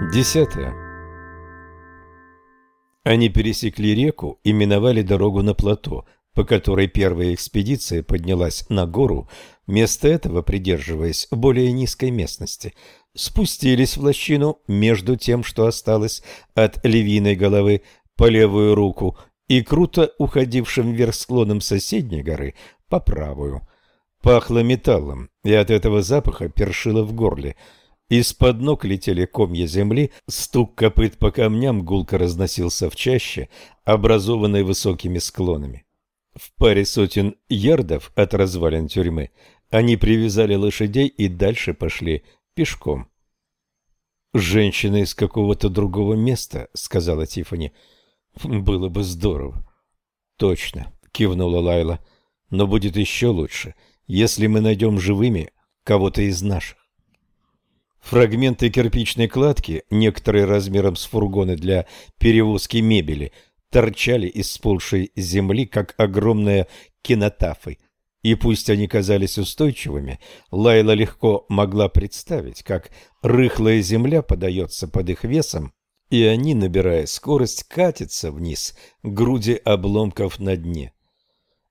Десятое. Они пересекли реку и миновали дорогу на плато, по которой первая экспедиция поднялась на гору, вместо этого придерживаясь более низкой местности. Спустились в лощину между тем, что осталось от львиной головы по левую руку, и круто уходившим вверх склоном соседней горы по правую. Пахло металлом, и от этого запаха першило в горле – из-под ног летели комья земли, стук копыт по камням гулко разносился в чаще, образованной высокими склонами. В паре сотен ярдов от развалин тюрьмы они привязали лошадей и дальше пошли пешком. «Женщина из какого-то другого места», — сказала Тифани. «Было бы здорово». «Точно», — кивнула Лайла. «Но будет еще лучше, если мы найдем живыми кого-то из наших». Фрагменты кирпичной кладки, некоторые размером с фургоны для перевозки мебели, торчали из сползшей земли, как огромные кинотафы. И пусть они казались устойчивыми, Лайла легко могла представить, как рыхлая земля подается под их весом, и они, набирая скорость, катятся вниз груди обломков на дне.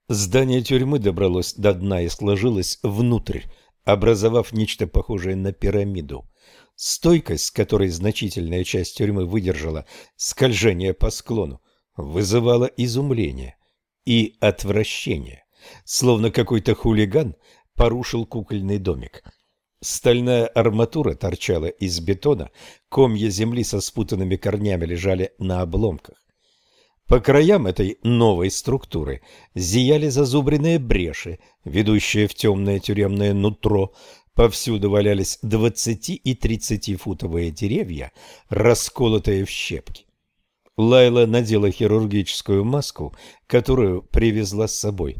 Здание тюрьмы добралось до дна и сложилось внутрь, образовав нечто похожее на пирамиду. Стойкость, с которой значительная часть тюрьмы выдержала скольжение по склону, вызывала изумление и отвращение, словно какой-то хулиган порушил кукольный домик. Стальная арматура торчала из бетона, комья земли со спутанными корнями лежали на обломках. По краям этой новой структуры зияли зазубренные бреши, ведущие в темное тюремное нутро. Повсюду валялись двадцати и тридцатифутовые деревья, расколотые в щепки. Лайла надела хирургическую маску, которую привезла с собой.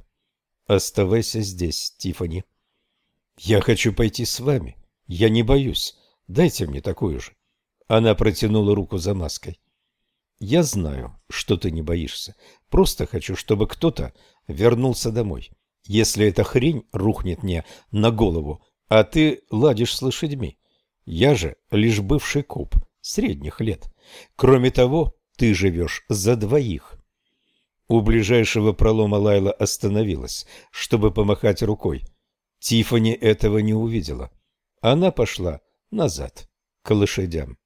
«Оставайся здесь, Тифани. «Я хочу пойти с вами. Я не боюсь. Дайте мне такую же». Она протянула руку за маской. Я знаю, что ты не боишься. Просто хочу, чтобы кто-то вернулся домой. Если эта хрень рухнет мне на голову, а ты ладишь с лошадьми. Я же лишь бывший коп средних лет. Кроме того, ты живешь за двоих. У ближайшего пролома Лайла остановилась, чтобы помахать рукой. Тифани этого не увидела. Она пошла назад, к лошадям.